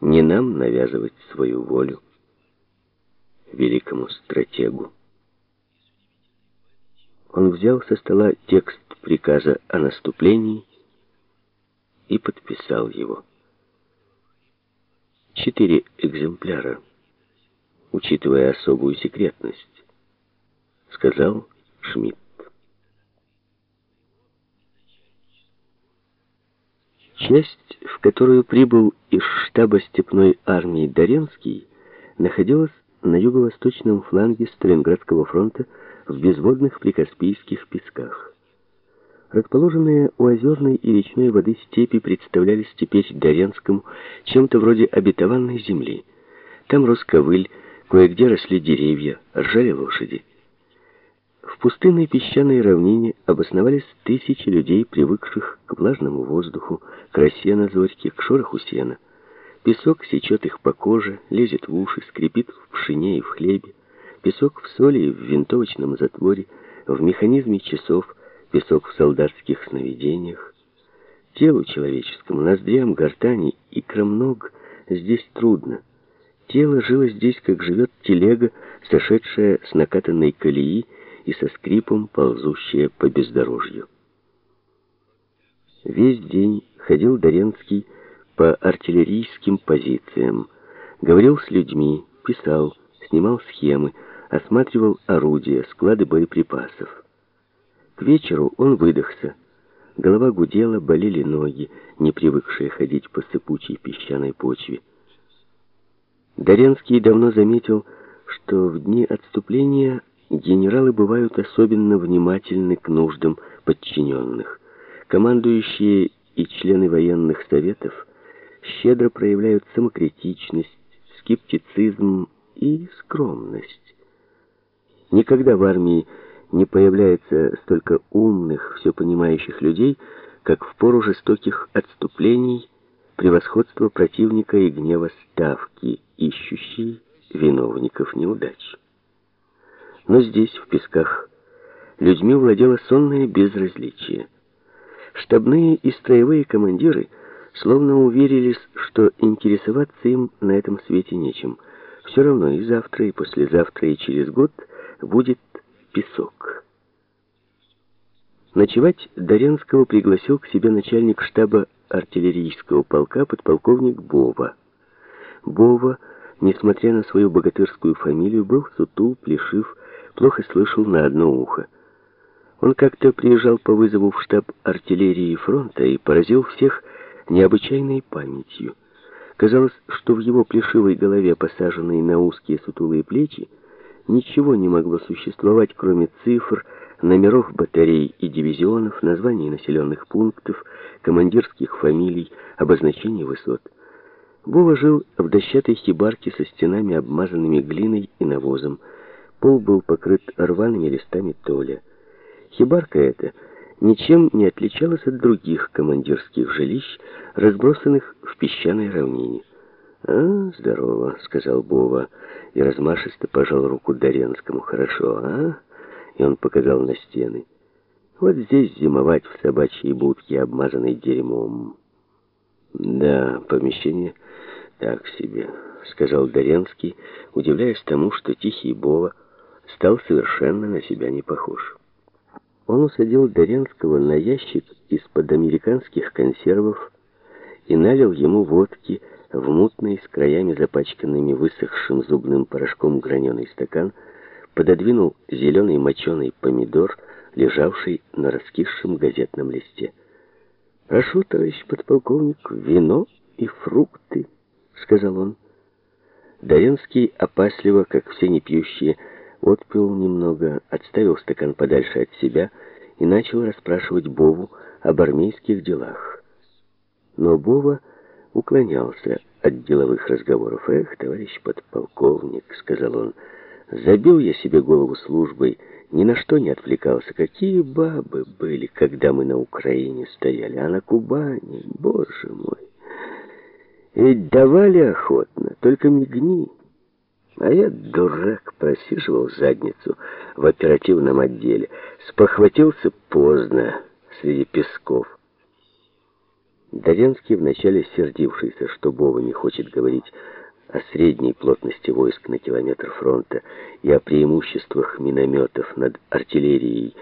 Не нам навязывать свою волю великому стратегу. Он взял со стола текст приказа о наступлении и подписал его. Четыре экземпляра, учитывая особую секретность, сказал Шмидт. Часть, в которую прибыл из штаба степной армии Доренский, находилась на юго-восточном фланге Сталинградского фронта в безводных прикаспийских песках. Расположенные у озерной и речной воды степи представлялись теперь Доренскому чем-то вроде обетованной земли. Там рос ковыль, кое-где росли деревья, ржали лошади. В пустынной песчаной равнине обосновались тысячи людей, привыкших к влажному воздуху, к росе на зорьке, к шороху сена. Песок сечет их по коже, лезет в уши, скрипит в пшене и в хлебе. Песок в соли и в винтовочном затворе, в механизме часов, песок в солдатских сновидениях. Телу человеческому, ноздрям, гортани, икрам ног здесь трудно. Тело жило здесь, как живет телега, сошедшая с накатанной колеи, и со скрипом ползущая по бездорожью. Весь день ходил Доренский по артиллерийским позициям, говорил с людьми, писал, снимал схемы, осматривал орудия, склады боеприпасов. К вечеру он выдохся. Голова гудела, болели ноги, не привыкшие ходить по сыпучей песчаной почве. Доренский давно заметил, что в дни отступления Генералы бывают особенно внимательны к нуждам подчиненных. Командующие и члены военных советов щедро проявляют самокритичность, скептицизм и скромность. Никогда в армии не появляется столько умных, все понимающих людей, как в пору жестоких отступлений, превосходства противника и гнева ставки, ищущей виновников неудач. Но здесь, в песках, людьми владело сонное безразличие. Штабные и строевые командиры словно уверились, что интересоваться им на этом свете нечем. Все равно и завтра, и послезавтра, и через год будет песок. Ночевать Доренского пригласил к себе начальник штаба артиллерийского полка подполковник Бова. Бова, несмотря на свою богатырскую фамилию, был сутул, плешив, плохо слышал на одно ухо. Он как-то приезжал по вызову в штаб артиллерии фронта и поразил всех необычайной памятью. Казалось, что в его плешивой голове, посаженной на узкие сутулые плечи, ничего не могло существовать, кроме цифр, номеров батарей и дивизионов, названий населенных пунктов, командирских фамилий, обозначений высот. Вова жил в дощатой хибарке со стенами, обмазанными глиной и навозом. Пол был покрыт рваными листами толя. Хибарка эта ничем не отличалась от других командирских жилищ, разбросанных в песчаной равнине. «А, здорово», — сказал Бова, и размашисто пожал руку Доренскому. «Хорошо, а?» И он показал на стены. «Вот здесь зимовать в собачьей будке, обмазанной дерьмом». «Да, помещение так себе», — сказал Доренский, удивляясь тому, что тихий Бова стал совершенно на себя не похож. Он усадил Доренского на ящик из-под американских консервов и налил ему водки в мутный с краями запачканными высохшим зубным порошком граненый стакан, пододвинул зеленый моченый помидор, лежавший на раскисшем газетном листе. «Прошу, товарищ подполковник, вино и фрукты», — сказал он. Доренский опасливо, как все непьющие, отпил немного, отставил стакан подальше от себя и начал расспрашивать Бову об армейских делах. Но Бова уклонялся от деловых разговоров. «Эх, товарищ подполковник», — сказал он, — «забил я себе голову службой, ни на что не отвлекался. Какие бабы были, когда мы на Украине стояли, а на Кубани, боже мой! Ведь давали охотно, только мигни». А я, дурак, просиживал задницу в оперативном отделе. Спохватился поздно среди песков. Доренский, вначале сердившийся, что Бова не хочет говорить о средней плотности войск на километр фронта и о преимуществах минометов над артиллерией,